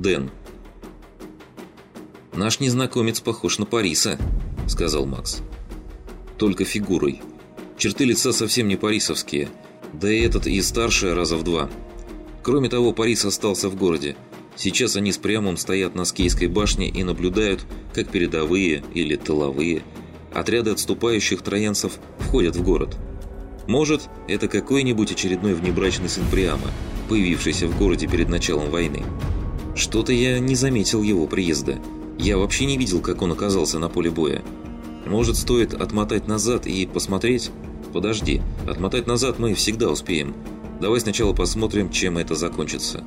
Дэн. «Наш незнакомец похож на Париса», — сказал Макс. «Только фигурой. Черты лица совсем не парисовские, да и этот и старше раза в два. Кроме того, Парис остался в городе. Сейчас они с Прямом стоят на Скейской башне и наблюдают, как передовые или тыловые отряды отступающих троянцев входят в город. Может, это какой-нибудь очередной внебрачный сын Приама, появившийся в городе перед началом войны. Что-то я не заметил его приезда. Я вообще не видел, как он оказался на поле боя. Может, стоит отмотать назад и посмотреть? Подожди, отмотать назад мы всегда успеем. Давай сначала посмотрим, чем это закончится.